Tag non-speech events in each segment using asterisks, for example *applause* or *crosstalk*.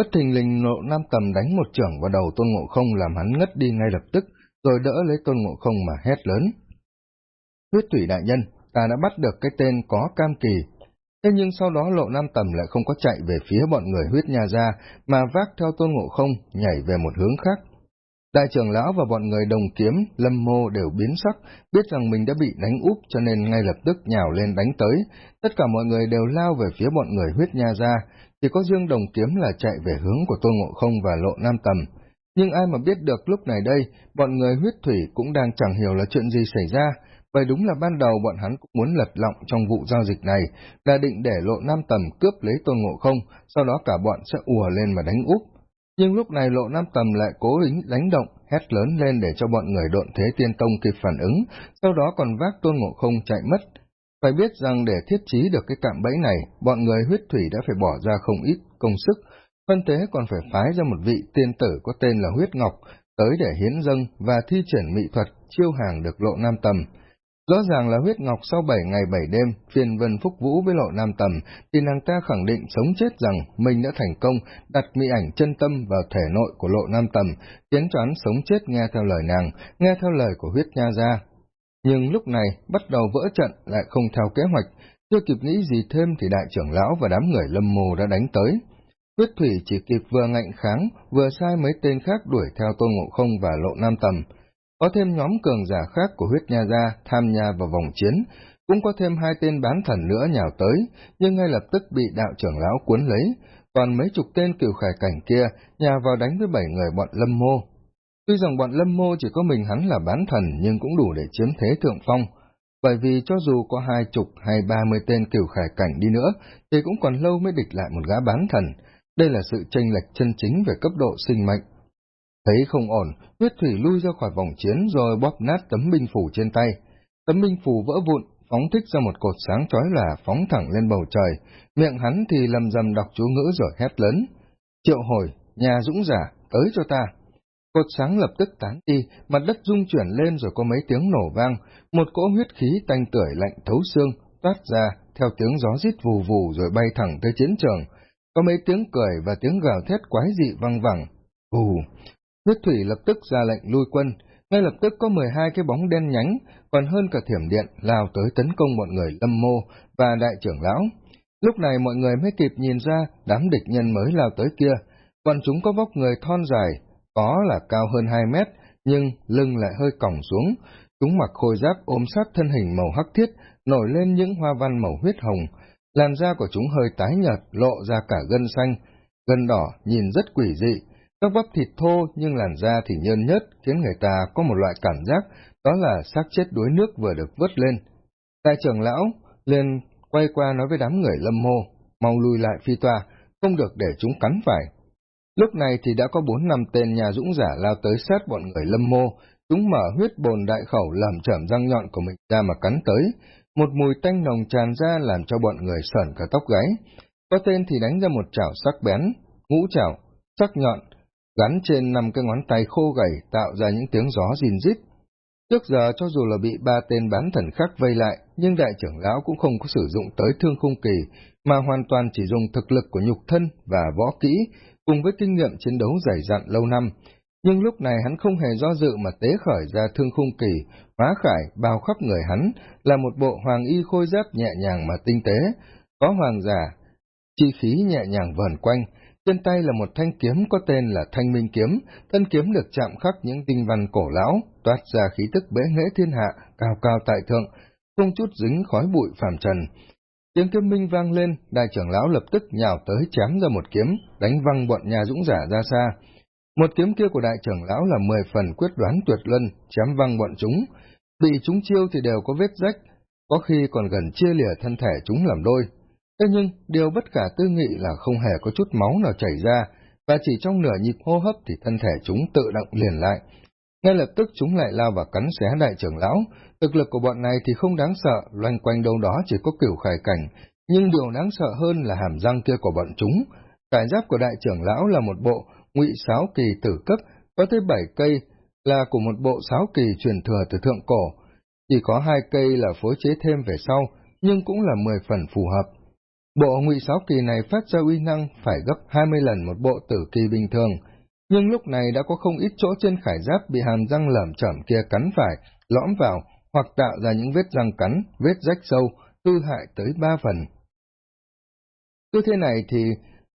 Bất thình lình lộ nam tầm đánh một trưởng vào đầu tôn ngộ không làm hắn ngất đi ngay lập tức, rồi đỡ lấy tôn ngộ không mà hét lớn. Huyết thủy đại nhân, ta đã bắt được cái tên có cam kỳ. Thế nhưng sau đó lộ nam tầm lại không có chạy về phía bọn người huyết nha ra, mà vác theo tôn ngộ không, nhảy về một hướng khác. Đại trưởng lão và bọn người đồng kiếm, lâm mô đều biến sắc, biết rằng mình đã bị đánh úp cho nên ngay lập tức nhào lên đánh tới. Tất cả mọi người đều lao về phía bọn người huyết nha ra, chỉ có Dương Đồng Kiếm là chạy về hướng của Tôn Ngộ Không và Lộ Nam Tầm. Nhưng ai mà biết được lúc này đây, bọn người huyết thủy cũng đang chẳng hiểu là chuyện gì xảy ra, bởi đúng là ban đầu bọn hắn cũng muốn lật lọng trong vụ giao dịch này, là định để Lộ Nam Tầm cướp lấy Tôn Ngộ Không, sau đó cả bọn sẽ ùa lên mà đánh úp. Nhưng lúc này Lộ Nam Tầm lại cố ý đánh động, hét lớn lên để cho bọn người độn thế tiên tông kịp phản ứng, sau đó còn vác Tôn Ngộ Không chạy mất, phải biết rằng để thiết trí được cái cạm bẫy này, bọn người huyết thủy đã phải bỏ ra không ít công sức, phân tế còn phải phái ra một vị tiên tử có tên là Huyết Ngọc, tới để hiến dâng và thi triển mỹ thuật chiêu hàng được lộ nam tầm. Rõ ràng là huyết ngọc sau bảy ngày bảy đêm, phiền vân phúc vũ với lộ nam tầm, thì nàng ta khẳng định sống chết rằng mình đã thành công đặt mỹ ảnh chân tâm vào thể nội của lộ nam tầm, tiến toán sống chết nghe theo lời nàng, nghe theo lời của huyết nha gia, nhưng lúc này, bắt đầu vỡ trận lại không theo kế hoạch, chưa kịp nghĩ gì thêm thì đại trưởng lão và đám người lâm mồ đã đánh tới. Huyết thủy chỉ kịp vừa ngạnh kháng, vừa sai mấy tên khác đuổi theo tôn ngộ không và lộ nam tầm. Có thêm nhóm cường giả khác của huyết nha gia tham gia vào vòng chiến, cũng có thêm hai tên bán thần nữa nhào tới, nhưng ngay lập tức bị đạo trưởng lão cuốn lấy, còn mấy chục tên cửu khải cảnh kia nhào vào đánh với bảy người bọn lâm mô. Tuy rằng bọn lâm mô chỉ có mình hắn là bán thần nhưng cũng đủ để chiếm thế thượng phong, bởi vì cho dù có hai chục hay ba mươi tên cửu khải cảnh đi nữa, thì cũng còn lâu mới địch lại một gã bán thần. Đây là sự tranh lệch chân chính về cấp độ sinh mệnh. Thấy không ổn, huyết thủy lui ra khỏi vòng chiến rồi bóp nát tấm binh phủ trên tay. Tấm binh phủ vỡ vụn, phóng thích ra một cột sáng chói lòa phóng thẳng lên bầu trời, miệng hắn thì lầm rầm đọc chú ngữ rồi hét lớn. Triệu hồi, nhà dũng giả, tới cho ta. Cột sáng lập tức tán đi, mặt đất rung chuyển lên rồi có mấy tiếng nổ vang, một cỗ huyết khí tanh tưởi lạnh thấu xương, toát ra, theo tiếng gió rít vù vù rồi bay thẳng tới chiến trường. Có mấy tiếng cười và tiếng gào thét quái dị văng vẳng. Vù! Huyết thủy lập tức ra lệnh lui quân, ngay lập tức có mười hai cái bóng đen nhánh, còn hơn cả thiểm điện, lao tới tấn công mọi người lâm mô và đại trưởng lão. Lúc này mọi người mới kịp nhìn ra đám địch nhân mới lao tới kia, bọn chúng có vóc người thon dài, có là cao hơn hai mét, nhưng lưng lại hơi còng xuống. Chúng mặc khôi giáp ôm sát thân hình màu hắc thiết, nổi lên những hoa văn màu huyết hồng. Làn da của chúng hơi tái nhợt, lộ ra cả gân xanh. Gân đỏ nhìn rất quỷ dị, các bắp thịt thô nhưng làn da thì nhơn nhớt, khiến người ta có một loại cảm giác, đó là xác chết đuối nước vừa được vớt lên. Đại trưởng lão liền quay qua nói với đám người lâm mô, mau lùi lại phi toa, không được để chúng cắn phải. Lúc này thì đã có bốn năm tên nhà dũng giả lao tới sát bọn người lâm mô, chúng mở huyết bồn đại khẩu làm trởm răng nhọn của mình ra mà cắn tới, một mùi tanh nồng tràn ra làm cho bọn người sởn cả tóc gáy. Có tên thì đánh ra một chảo sắc bén, ngũ chảo, sắc nhọn, gắn trên năm cái ngón tay khô gầy tạo ra những tiếng gió rìn rít. Trước giờ cho dù là bị ba tên bán thần khác vây lại, nhưng đại trưởng lão cũng không có sử dụng tới thương khung kỳ, mà hoàn toàn chỉ dùng thực lực của nhục thân và võ kỹ cùng với kinh nghiệm chiến đấu dày dặn lâu năm, nhưng lúc này hắn không hề do dự mà tế khởi ra thương khung kỳ, hóa khải bao khắp người hắn, là một bộ hoàng y khôi giáp nhẹ nhàng mà tinh tế, có hoàng giả, chi khí nhẹ nhàng vờn quanh, trên tay là một thanh kiếm có tên là Thanh Minh Kiếm, thân kiếm được chạm khắc những tinh văn cổ lão, toát ra khí tức bế nghệ thiên hạ, cao cao tại thượng, không chút dính khói bụi phàm trần, Tiếng kiếm minh vang lên, đại trưởng lão lập tức nhào tới chém ra một kiếm, đánh văng bọn nhà dũng giả ra xa. Một kiếm kia của đại trưởng lão là mười phần quyết đoán tuyệt luân, chém văng bọn chúng. Bị chúng chiêu thì đều có vết rách, có khi còn gần chia lìa thân thể chúng làm đôi. Thế nhưng, điều bất khả tư nghị là không hề có chút máu nào chảy ra, và chỉ trong nửa nhịp hô hấp thì thân thể chúng tự động liền lại. Ngay lập tức chúng lại lao vào cắn xé đại trưởng lão, thực lực của bọn này thì không đáng sợ, loanh quanh đâu đó chỉ có kiểu khải cảnh, nhưng điều đáng sợ hơn là hàm răng kia của bọn chúng. Cải giáp của đại trưởng lão là một bộ ngụy sáo kỳ tử cấp, có tới bảy cây, là của một bộ sáo kỳ truyền thừa từ thượng cổ. Chỉ có hai cây là phối chế thêm về sau, nhưng cũng là mười phần phù hợp. Bộ ngụy sáu kỳ này phát ra uy năng phải gấp hai mươi lần một bộ tử kỳ bình thường, nhưng lúc này đã có không ít chỗ trên khải giáp bị hàm răng lởm chởm kia cắn phải, lõm vào, hoặc tạo ra những vết răng cắn, vết rách sâu, hư hại tới ba phần. Cứ thế này thì,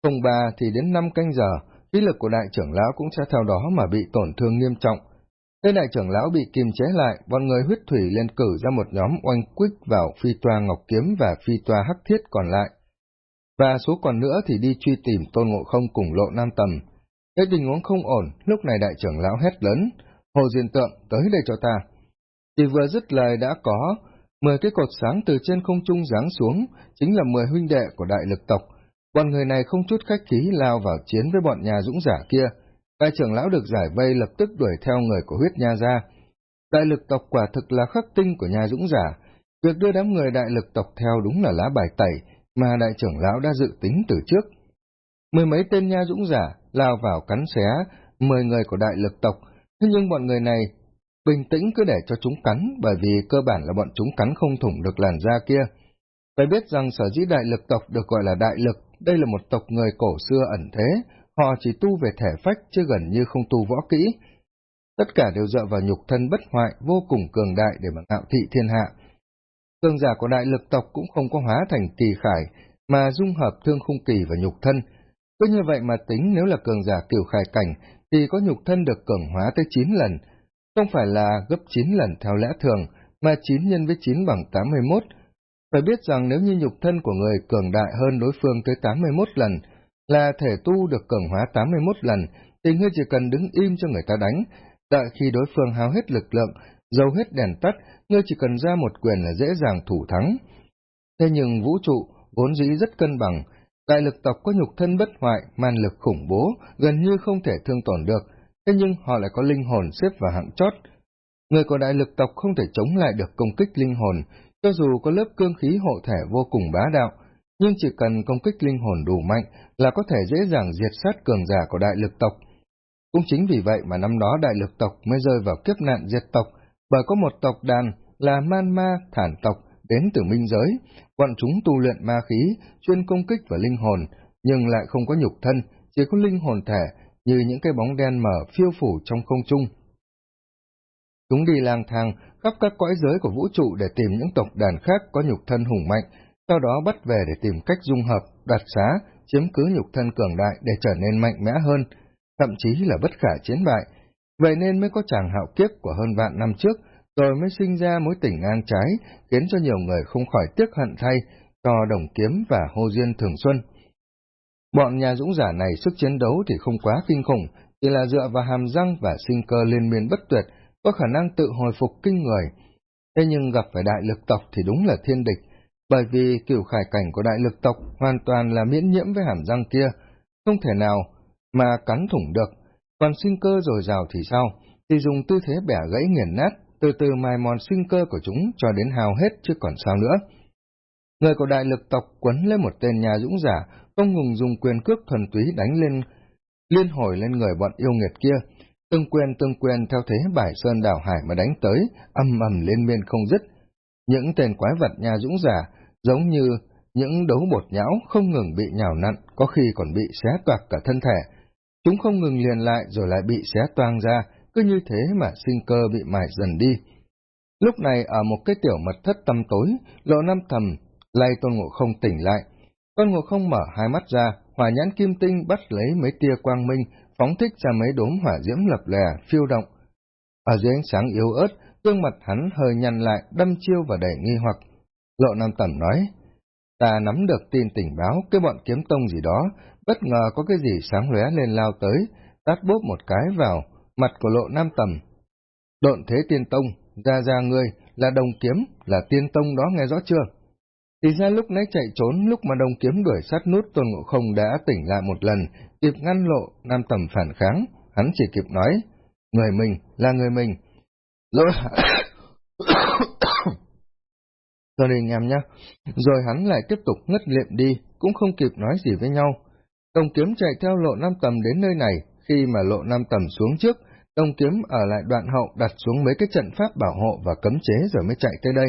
không ba thì đến năm canh giờ, khí lực của đại trưởng lão cũng sẽ theo đó mà bị tổn thương nghiêm trọng. Thế đại trưởng lão bị kiềm chế lại, bọn người huyết thủy lên cử ra một nhóm oanh quích vào phi toa ngọc kiếm và phi toa hắc thiết còn lại. Và số còn nữa thì đi truy tìm tôn ngộ không cùng lộ nam tầm. Thấy tình huống không ổn, lúc này đại trưởng lão hét lớn, Hồ Diên Tượng, tới đây cho ta. Chỉ vừa dứt lời đã có, mười cái cột sáng từ trên không trung giáng xuống, chính là mười huynh đệ của đại lực tộc. Bọn người này không chút khách khí lao vào chiến với bọn nhà dũng giả kia. Đại trưởng lão được giải vây lập tức đuổi theo người của huyết nha ra. Đại lực tộc quả thực là khắc tinh của nhà dũng giả. Việc đưa đám người đại lực tộc theo đúng là lá bài tẩy mà đại trưởng lão đã dự tính từ trước. Mười mấy tên nha dũng giả lao vào cắn xé mười người của đại lực tộc, thế nhưng bọn người này bình tĩnh cứ để cho chúng cắn bởi vì cơ bản là bọn chúng cắn không thủng được làn da kia. Phải biết rằng sở dĩ đại lực tộc được gọi là đại lực, đây là một tộc người cổ xưa ẩn thế, họ chỉ tu về thể phách chứ gần như không tu võ kỹ. Tất cả đều dựa vào nhục thân bất hoại vô cùng cường đại để mà ngạo thị thiên hạ. Cường giả của đại lực tộc cũng không có hóa thành kỳ khải, mà dung hợp thương khung kỳ và nhục thân. Cứ như vậy mà tính nếu là cường giả cửu khải cảnh, thì có nhục thân được cường hóa tới 9 lần, không phải là gấp 9 lần theo lẽ thường, mà 9 nhân với 9 bằng 81. Phải biết rằng nếu như nhục thân của người cường đại hơn đối phương tới 81 lần, là thể tu được cường hóa 81 lần, thì ngươi chỉ cần đứng im cho người ta đánh, đợi khi đối phương hao hết lực lượng, dầu hết đèn tắt, ngươi chỉ cần ra một quyền là dễ dàng thủ thắng. Thế nhưng vũ trụ, vốn dĩ rất cân bằng, đại lực tộc có nhục thân bất hoại, man lực khủng bố, gần như không thể thương tổn được, thế nhưng họ lại có linh hồn xếp vào hạng chót. Người của đại lực tộc không thể chống lại được công kích linh hồn, cho dù có lớp cương khí hộ thể vô cùng bá đạo, nhưng chỉ cần công kích linh hồn đủ mạnh là có thể dễ dàng diệt sát cường giả của đại lực tộc. Cũng chính vì vậy mà năm đó đại lực tộc mới rơi vào kiếp nạn diệt tộc, bởi có một tộc đàn là man ma thản tộc đến từ minh giới, bọn chúng tu luyện ma khí, chuyên công kích vào linh hồn, nhưng lại không có nhục thân, chỉ có linh hồn thể, như những cái bóng đen mở phiêu phủ trong không trung. Chúng đi lang thang khắp các cõi giới của vũ trụ để tìm những tộc đàn khác có nhục thân hùng mạnh, sau đó bắt về để tìm cách dung hợp, đoạt xá, chiếm cứ nhục thân cường đại để trở nên mạnh mẽ hơn, thậm chí là bất khả chiến bại. Vậy nên mới có chàng hạo kiếp của hơn vạn năm trước, rồi mới sinh ra mối tình ngang trái, khiến cho nhiều người không khỏi tiếc hận thay cho đồng kiếm và hô duyên thường xuân. Bọn nhà dũng giả này sức chiến đấu thì không quá kinh khủng, chỉ là dựa vào hàm răng và sinh cơ liên miên bất tuyệt, có khả năng tự hồi phục kinh người. Thế nhưng gặp phải đại lực tộc thì đúng là thiên địch, bởi vì kiểu khải cảnh của đại lực tộc hoàn toàn là miễn nhiễm với hàm răng kia, không thể nào mà cắn thủng được, còn sinh cơ dồi dào thì sao, thì dùng tư thế bẻ gãy nghiền nát, từ từ mài mòn sinh cơ của chúng cho đến hào hết chứ còn sao nữa. Người của đại lực tộc quấn lên một tên nhà dũng giả, không ngừng dùng quyền cước thuần túy đánh lên, liên hồi lên người bọn yêu nghiệt kia, từng quyền từng quyền theo thế bài sơn đảo hải mà đánh tới, âm ầm lên miên không dứt. Những tên quái vật nhà dũng giả, giống như những đấu bột nhão không ngừng bị nhào nặn, có khi còn bị xé toạc cả thân thể. Chúng không ngừng liền lại rồi lại bị xé toang ra, cứ như thế mà sinh cơ bị mài dần đi. Lúc này ở một cái tiểu mật thất tăm tối, lộ năm thầm, lay tôn ngộ không tỉnh lại. Tôn ngộ không mở hai mắt ra, hỏa nhãn kim tinh bắt lấy mấy tia quang minh, phóng thích ra mấy đốm hỏa diễm lập lè, phiêu động. Ở dưới ánh sáng yếu ớt, gương mặt hắn hơi nhăn lại, đâm chiêu và đầy nghi hoặc. Lộ Nam Tẩm nói, ta nắm được tin tình báo cái bọn kiếm tông gì đó, bất ngờ có cái gì sáng lóe lên lao tới, tát bốp một cái vào, mặt của Lộ Nam Tầm. Độn thế tiên tông, ra ra ngươi, là đồng kiếm, là tiên tông đó nghe rõ chưa? Thì ra lúc nãy chạy trốn, lúc mà đồng kiếm đuổi sát nút Tôn Ngộ Không đã tỉnh lại một lần, kịp ngăn lộ Nam Tầm phản kháng, hắn chỉ kịp nói, người mình là người mình. lỗi rồi *coughs* đi anh em nhé. Rồi hắn lại tiếp tục ngất liệm đi, cũng không kịp nói gì với nhau. Đồng kiếm chạy theo lộ Nam Tầm đến nơi này, khi mà lộ Nam Tầm xuống trước, đông kiếm ở lại đoạn hậu đặt xuống mấy cái trận pháp bảo hộ và cấm chế rồi mới chạy tới đây.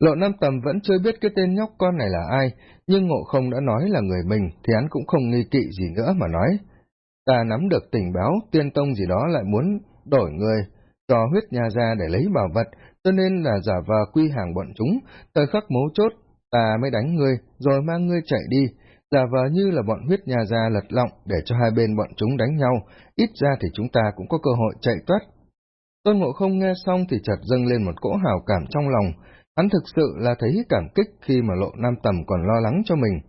Lộ Nam Tầm vẫn chưa biết cái tên nhóc con này là ai, nhưng ngộ không đã nói là người mình, thì hắn cũng không nghi kỵ gì nữa mà nói. Ta nắm được tình báo, tiên tông gì đó lại muốn đổi người, cho huyết nhà ra để lấy bảo vật, cho nên là giả vờ quy hàng bọn chúng, thời khắc mấu chốt, ta mới đánh ngươi, rồi mang ngươi chạy đi, giả vờ như là bọn huyết nhà ra lật lọng để cho hai bên bọn chúng đánh nhau, ít ra thì chúng ta cũng có cơ hội chạy thoát. Tôn Ngộ Không nghe xong thì chợt dâng lên một cỗ hào cảm trong lòng, hắn thực sự là thấy cảm kích khi mà Lộ Nam Tầm còn lo lắng cho mình.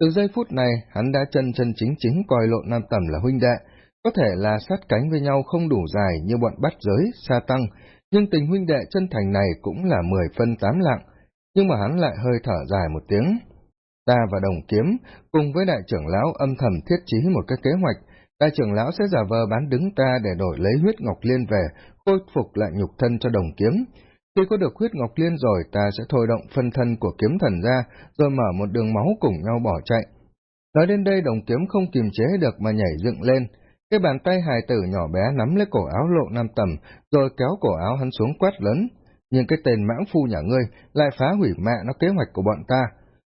Từ giây phút này, hắn đã chân chân chính chính coi Lộ Nam Tầm là huynh đệ, có thể là sát cánh với nhau không đủ dài như bọn bắt giới, sa tăng, nhưng tình huynh đệ chân thành này cũng là mười phân tám lạng, nhưng mà hắn lại hơi thở dài một tiếng. Ta và đồng kiếm, cùng với đại trưởng lão âm thầm thiết trí một cái kế hoạch, đại trưởng lão sẽ giả vờ bán đứng ta để đổi lấy huyết ngọc liên về, khôi phục lại nhục thân cho đồng kiếm. Khi có được huyết ngọc liên rồi, ta sẽ thôi động phân thân của kiếm thần ra, rồi mở một đường máu cùng nhau bỏ chạy. Nói đến đây đồng kiếm không kiềm chế được mà nhảy dựng lên, cái bàn tay hài tử nhỏ bé nắm lấy cổ áo lộ nam tầm, rồi kéo cổ áo hắn xuống quát lớn. Nhưng cái tên mãng phu nhà ngươi lại phá hủy mẹ nó kế hoạch của bọn ta.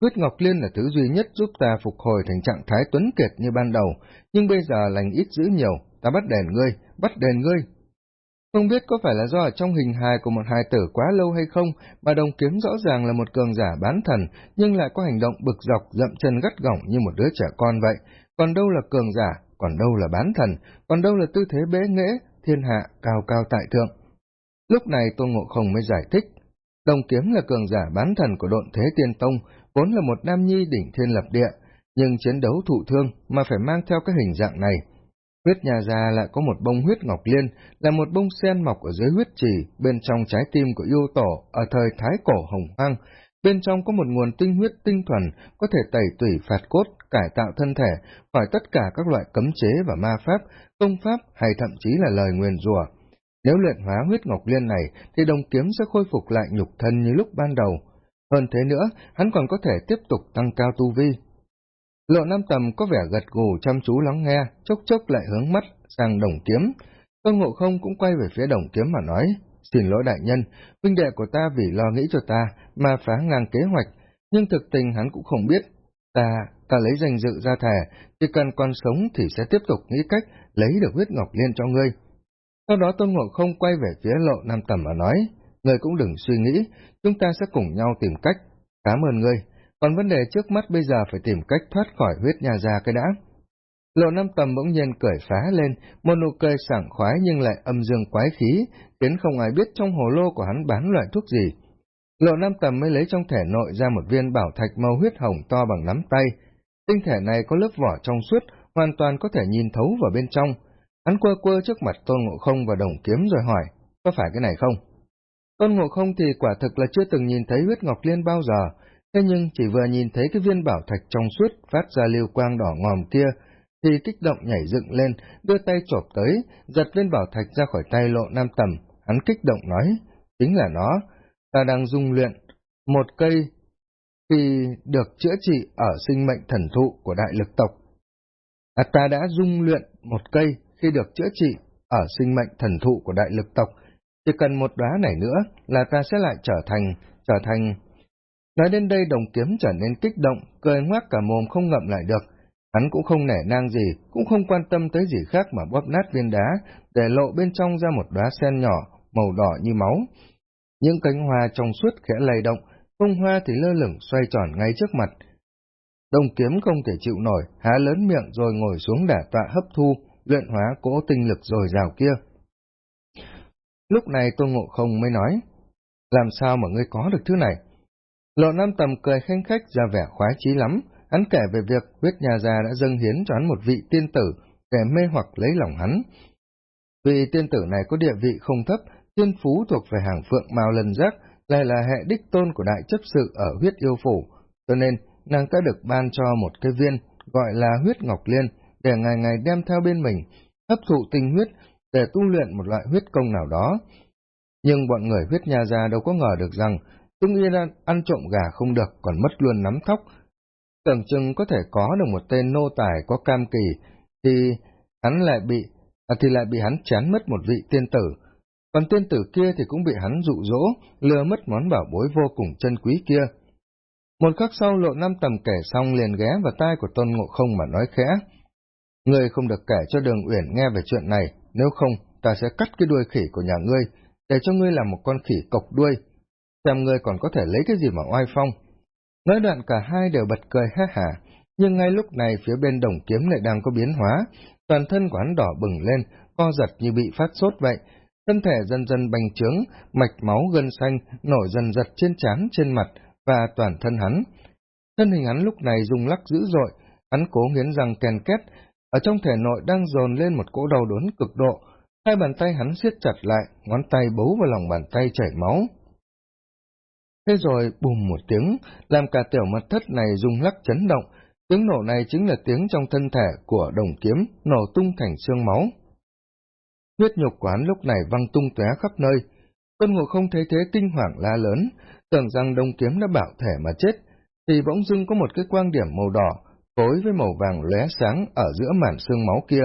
Huyết Ngọc Liên là thứ duy nhất giúp ta phục hồi thành trạng thái tuấn kiệt như ban đầu, nhưng bây giờ lành ít dữ nhiều, ta bắt đèn ngươi, bắt đèn ngươi. Không biết có phải là do ở trong hình hài của một hài tử quá lâu hay không, mà đồng kiếm rõ ràng là một cường giả bán thần, nhưng lại có hành động bực dọc, dậm chân gắt gỏng như một đứa trẻ con vậy. Còn đâu là cường giả, còn đâu là bán thần, còn đâu là tư thế bế nghễ, thiên hạ, cao cao tại thượng. Lúc này Tôn Ngộ Không mới giải thích, đồng kiếm là cường giả bán thần của độn thế tiên tông, vốn là một nam nhi đỉnh thiên lập địa, nhưng chiến đấu thụ thương mà phải mang theo cái hình dạng này. Huyết nhà già lại có một bông huyết ngọc liên, là một bông sen mọc ở dưới huyết trì, bên trong trái tim của yêu tổ, ở thời thái cổ hồng hoang, Bên trong có một nguồn tinh huyết tinh thuần, có thể tẩy tủy phạt cốt, cải tạo thân thể, khỏi tất cả các loại cấm chế và ma pháp, công pháp hay thậm chí là lời nguyền rủa. Nếu luyện hóa huyết ngọc liên này, thì đồng kiếm sẽ khôi phục lại nhục thân như lúc ban đầu. Hơn thế nữa, hắn còn có thể tiếp tục tăng cao tu vi. Lộ Nam Tầm có vẻ gật gù chăm chú lắng nghe, chốc chốc lại hướng mắt sang đồng kiếm. Tôn Ngộ Không cũng quay về phía đồng kiếm mà nói, Xin lỗi đại nhân, huynh đệ của ta vì lo nghĩ cho ta mà phá ngang kế hoạch, nhưng thực tình hắn cũng không biết. Ta, ta lấy danh dự ra thẻ, chỉ cần còn sống thì sẽ tiếp tục nghĩ cách lấy được huyết ngọc liên cho ngươi. Sau đó Tôn Ngộ không quay về phía lộ Nam Tầm mà nói, ngươi cũng đừng suy nghĩ, chúng ta sẽ cùng nhau tìm cách. Cảm ơn ngươi, còn vấn đề trước mắt bây giờ phải tìm cách thoát khỏi huyết nhà già cái đã. Lộ Nam Tầm bỗng nhiên cười phá lên, một nụ cười sảng khoái nhưng lại âm dương quái khí, khiến không ai biết trong hồ lô của hắn bán loại thuốc gì. Lộ Nam Tầm mới lấy trong thẻ nội ra một viên bảo thạch màu huyết hồng to bằng nắm tay. Tinh thể này có lớp vỏ trong suốt, hoàn toàn có thể nhìn thấu vào bên trong. Hắn quơ quơ trước mặt Tôn Ngộ Không và đồng kiếm rồi hỏi, có phải cái này không? Tôn Ngộ Không thì quả thực là chưa từng nhìn thấy huyết ngọc liên bao giờ, thế nhưng chỉ vừa nhìn thấy cái viên bảo thạch trong suốt phát ra lưu quang đỏ ngòm kia, thì kích động nhảy dựng lên, đưa tay chộp tới, giật viên bảo thạch ra khỏi tay lộ nam tầm, hắn kích động nói, chính là nó, ta đang dung luyện một cây khi được chữa trị ở sinh mệnh thần thụ của đại lực tộc. À, ta đã dung luyện một cây khi được chữa trị ở sinh mệnh thần thụ của đại lực tộc, chỉ cần một đóa này nữa là ta sẽ lại trở thành, trở thành... Nói đến đây đồng kiếm trở nên kích động, cười ngoác cả mồm không ngậm lại được, Hắn cũng không nể nang gì, cũng không quan tâm tới gì khác mà bóp nát viên đá, để lộ bên trong ra một đóa sen nhỏ, màu đỏ như máu. Những cánh hoa trong suốt khẽ lay động, bông hoa thì lơ lửng xoay tròn ngay trước mặt. Đồng kiếm không thể chịu nổi, há lớn miệng rồi ngồi xuống đả tọa hấp thu, luyện hóa cỗ tinh lực rồi rào kia. Lúc này Tôn Ngộ Không mới nói, làm sao mà ngươi có được thứ này? Lộ Nam Tầm cười khen khách ra vẻ khoái chí lắm, Hắn kể về việc huyết nhà già đã dâng hiến cho hắn một vị tiên tử để mê hoặc lấy lòng hắn. Vị tiên tử này có địa vị không thấp, tiên phú thuộc về hàng phượng mao lần giác, lại là hệ đích tôn của đại chấp sự ở huyết yêu phủ, cho nên nàng đã được ban cho một cái viên gọi là huyết ngọc liên để ngày ngày đem theo bên mình, hấp thụ tinh huyết để tu luyện một loại huyết công nào đó. Nhưng bọn người huyết nha ra đâu có ngờ được rằng Tung Yên ăn trộm gà không được còn mất luôn nắm thóc, tưởng chừng có thể có được một tên nô tài có cam kỳ, thì hắn lại bị, à, thì lại bị hắn chán mất một vị tiên tử. còn tiên tử kia thì cũng bị hắn dụ dỗ, lừa mất món bảo bối vô cùng chân quý kia. Một khắc sau lộ năm tầm kể xong liền ghé vào tai của tôn ngộ không mà nói khẽ. người không được kể cho đường uyển nghe về chuyện này, nếu không ta sẽ cắt cái đuôi khỉ của nhà ngươi, để cho ngươi làm một con khỉ cộc đuôi. Xem ngươi còn có thể lấy cái gì mà oai phong. Nói đoạn cả hai đều bật cười ha hả, nhưng ngay lúc này phía bên đồng kiếm lại đang có biến hóa, toàn thân của hắn đỏ bừng lên, co giật như bị phát sốt vậy, thân thể dần dần bành trướng, mạch máu gân xanh nổi dần giật trên trán trên mặt và toàn thân hắn. Thân hình hắn lúc này rung lắc dữ dội, hắn cố nghiến răng kèn két, ở trong thể nội đang dồn lên một cỗ đau đớn cực độ, hai bàn tay hắn siết chặt lại, ngón tay bấu vào lòng bàn tay chảy máu. Thế rồi bùm một tiếng, làm cả tiểu mật thất này rung lắc chấn động, tiếng nổ này chính là tiếng trong thân thể của đồng kiếm nổ tung thành xương máu. Huyết nhục của hắn lúc này văng tung tóe khắp nơi, Tôn Ngộ không thấy thế kinh hoàng la lớn, tưởng rằng đồng kiếm đã bảo thể mà chết, thì bỗng dưng có một cái quang điểm màu đỏ, phối với màu vàng lóe sáng ở giữa màn xương máu kia.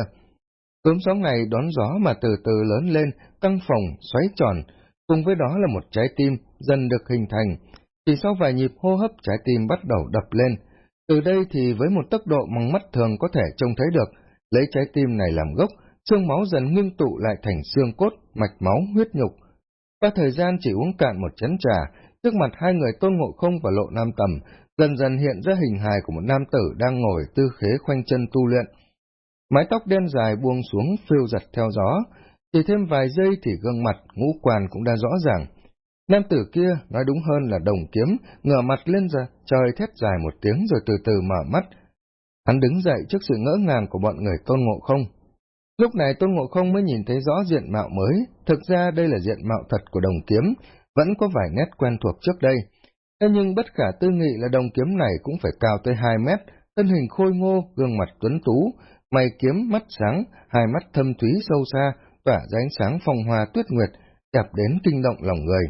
Cúm sóng này đón gió mà từ từ lớn lên, căng phồng, xoáy tròn, cùng với đó là một trái tim dần được hình thành. Chỉ sau vài nhịp hô hấp trái tim bắt đầu đập lên. Từ đây thì với một tốc độ bằng mắt thường có thể trông thấy được, lấy trái tim này làm gốc, xương máu dần ngưng tụ lại thành xương cốt, mạch máu, huyết nhục. Qua thời gian chỉ uống cạn một chén trà, trước mặt hai người tôn ngộ không và lộ nam tầm, dần dần hiện ra hình hài của một nam tử đang ngồi tư khế khoanh chân tu luyện. Mái tóc đen dài buông xuống phiêu giật theo gió, chỉ thêm vài giây thì gương mặt, ngũ quan cũng đã rõ ràng. Nam tử kia, nói đúng hơn là đồng kiếm, ngửa mặt lên ra, trời thét dài một tiếng rồi từ từ mở mắt. Hắn đứng dậy trước sự ngỡ ngàng của bọn người tôn ngộ không. Lúc này tôn ngộ không mới nhìn thấy rõ diện mạo mới, thực ra đây là diện mạo thật của đồng kiếm, vẫn có vài nét quen thuộc trước đây. Thế nhưng bất khả tư nghị là đồng kiếm này cũng phải cao tới 2 mét, thân hình khôi ngô, gương mặt tuấn tú, mày kiếm mắt sáng, hai mắt thâm thúy sâu xa, tỏa ra ánh sáng phong hoa tuyết nguyệt, đẹp đến kinh động lòng người.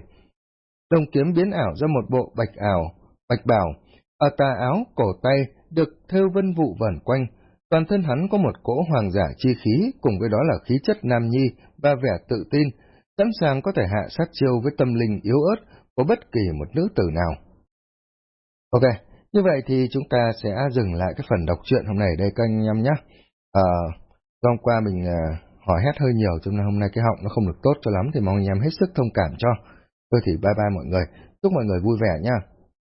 Đồng kiếm biến ảo ra một bộ bạch ảo, bạch bảo, ở tà áo, cổ tay, được thêu vân vụ vẩn quanh, toàn thân hắn có một cỗ hoàng giả chi khí, cùng với đó là khí chất nam nhi và vẻ tự tin, sẵn sàng có thể hạ sát chiêu với tâm linh yếu ớt của bất kỳ một nữ tử nào. Ok, như vậy thì chúng ta sẽ dừng lại cái phần đọc truyện hôm nay đây các anh em nhé. À, hôm qua mình à, hỏi hét hơi nhiều cho nên hôm nay cái họng nó không được tốt cho lắm thì mong anh em hết sức thông cảm cho. Tôi thì bye bye mọi người, chúc mọi người vui vẻ nha.